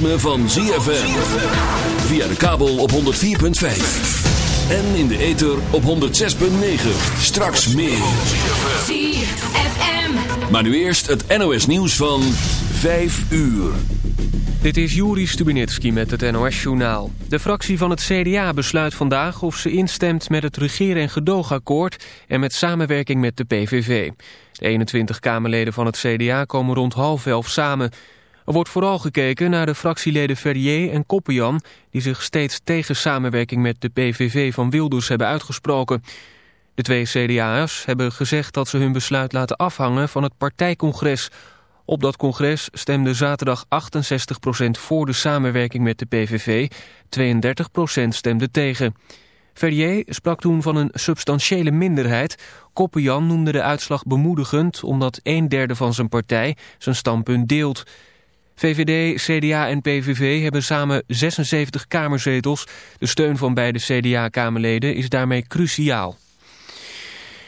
Ritme van ZFM. Via de kabel op 104.5. En in de ether op 106.9. Straks meer. ZFM. Maar nu eerst het NOS nieuws van 5 uur. Dit is Juri Stubinitski met het NOS-journaal. De fractie van het CDA besluit vandaag of ze instemt met het regeer- en gedoogakkoord... en met samenwerking met de PVV. De 21 Kamerleden van het CDA komen rond half elf samen. Er wordt vooral gekeken naar de fractieleden Ferrier en Koppenjan... die zich steeds tegen samenwerking met de PVV van Wilders hebben uitgesproken. De twee CDA'ers hebben gezegd dat ze hun besluit laten afhangen van het partijcongres... Op dat congres stemde zaterdag 68% voor de samenwerking met de PVV, 32% stemde tegen. Ferrier sprak toen van een substantiële minderheid. Koppenjan noemde de uitslag bemoedigend omdat een derde van zijn partij zijn standpunt deelt. VVD, CDA en PVV hebben samen 76 kamerzetels. De steun van beide CDA-kamerleden is daarmee cruciaal.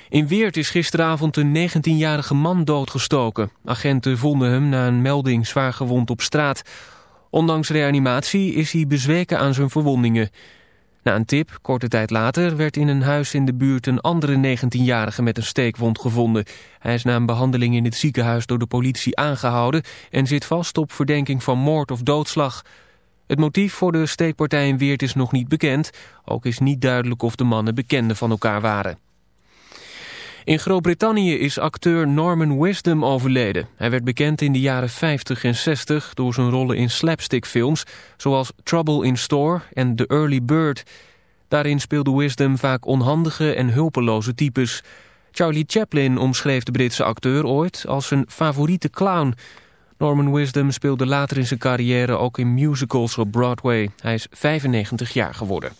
In Weert is gisteravond een 19-jarige man doodgestoken. Agenten vonden hem na een melding zwaar gewond op straat. Ondanks reanimatie is hij bezweken aan zijn verwondingen. Na een tip, korte tijd later, werd in een huis in de buurt een andere 19-jarige met een steekwond gevonden. Hij is na een behandeling in het ziekenhuis door de politie aangehouden en zit vast op verdenking van moord of doodslag. Het motief voor de steekpartij in Weert is nog niet bekend. Ook is niet duidelijk of de mannen bekenden van elkaar waren. In Groot-Brittannië is acteur Norman Wisdom overleden. Hij werd bekend in de jaren 50 en 60 door zijn rollen in slapstickfilms... zoals Trouble in Store en The Early Bird. Daarin speelde Wisdom vaak onhandige en hulpeloze types. Charlie Chaplin omschreef de Britse acteur ooit als zijn favoriete clown... Norman Wisdom speelde later in zijn carrière ook in musicals op Broadway. Hij is 95 jaar geworden.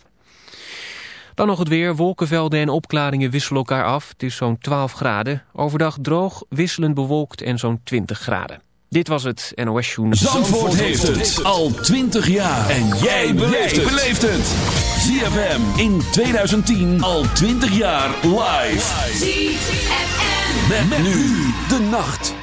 Dan nog het weer. Wolkenvelden en opklaringen wisselen elkaar af. Het is zo'n 12 graden. Overdag droog, wisselend bewolkt en zo'n 20 graden. Dit was het NOS Journal. Zandvoort heeft het al 20 jaar. En jij beleeft het. ZFM in 2010 al 20 jaar live. ZFM. Met, met nu de nacht.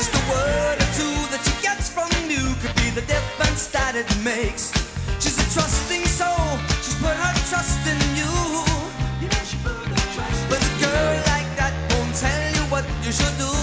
the difference that it makes. She's a trusting soul, she's put her trust in you. Yeah, she put her trust but a girl you. like that won't tell you what you should do.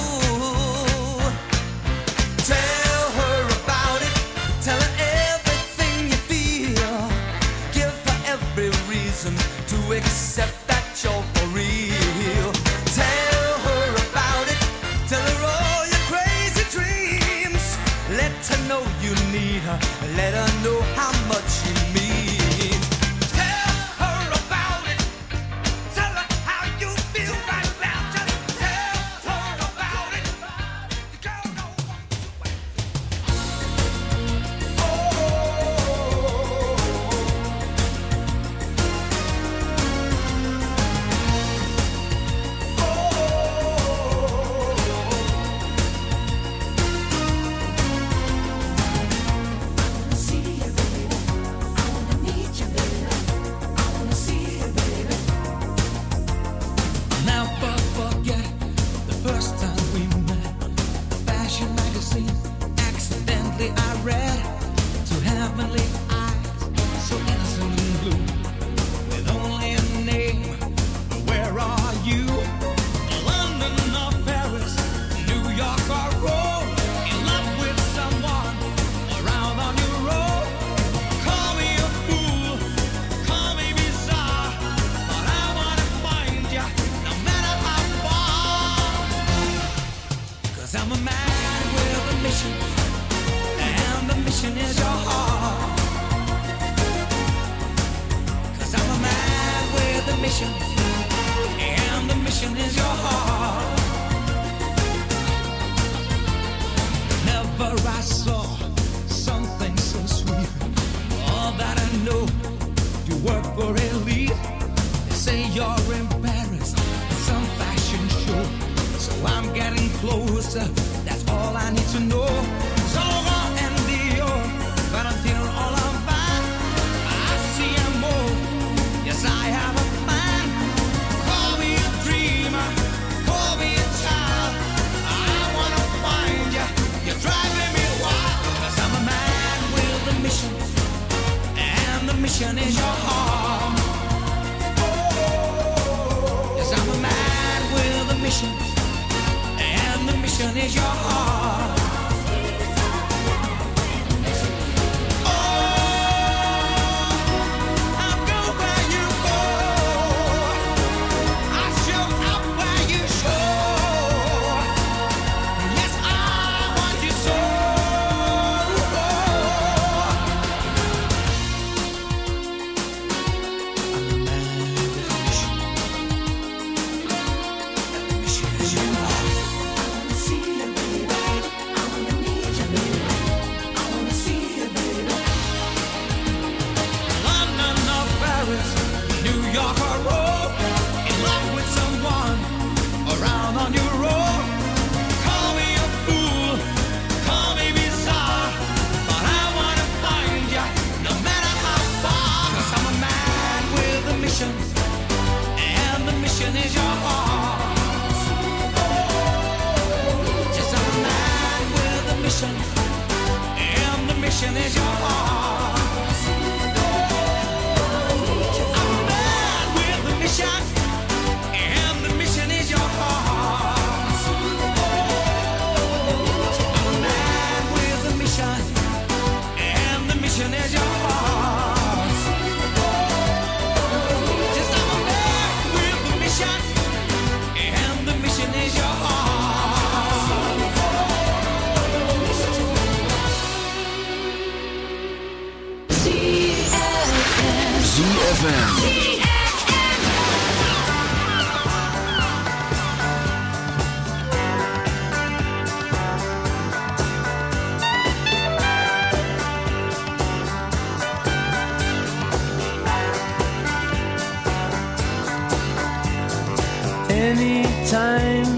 anytime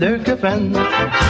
Leuke vent.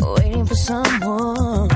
waiting for someone.